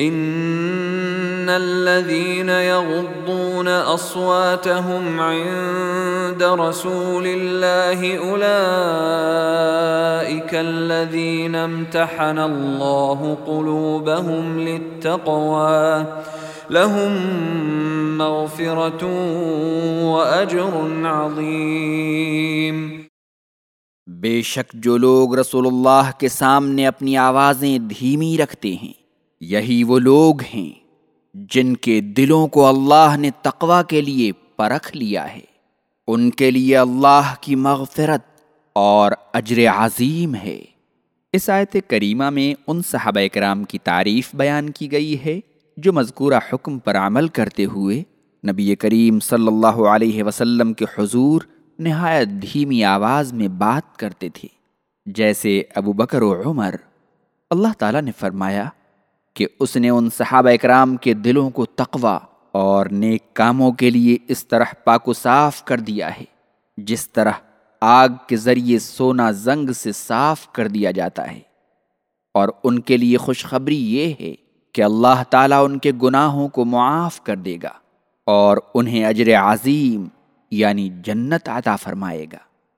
ان الذين يغضون اصواتهم عند رسول الله اولئك الذين امتحن الله قلوبهم للتقوى لهم مغفرة واجر عظيم بے شک جو لوگ رسول اللہ کے سامنے اپنی آوازیں دھیمی رکھتے ہیں یہی وہ لوگ ہیں جن کے دلوں کو اللہ نے تقوا کے لیے پرکھ لیا ہے۔ ان کے لیے اللہ کی مغفرت اور اجر عظیم ہے۔ اس آیت کریمہ میں ان صحابہ کرام کی تعریف بیان کی گئی ہے جو مذکورہ حکم پر عمل کرتے ہوئے نبی کریم صلی اللہ علیہ وسلم کے حضور نہایت دھیمی آواز میں بات کرتے تھے۔ جیسے ابو بکر و عمر۔ اللہ تعالیٰ نے فرمایا کہ اس نے ان صحابہ اکرام کے دلوں کو تقوا اور نیک کاموں کے لیے اس طرح پاک و صاف کر دیا ہے، جس طرح آگ کے ذریعے سونا زنگ سے صاف کر دیا جاتا ہے۔ اور ان کے لیے خوشخبری یہ ہے کہ اللہ تعالیٰ ان کے گناہوں کو معاف کر دے گا اور انہیں اجر عظیم یعنی جنت عطا فرمائے گا۔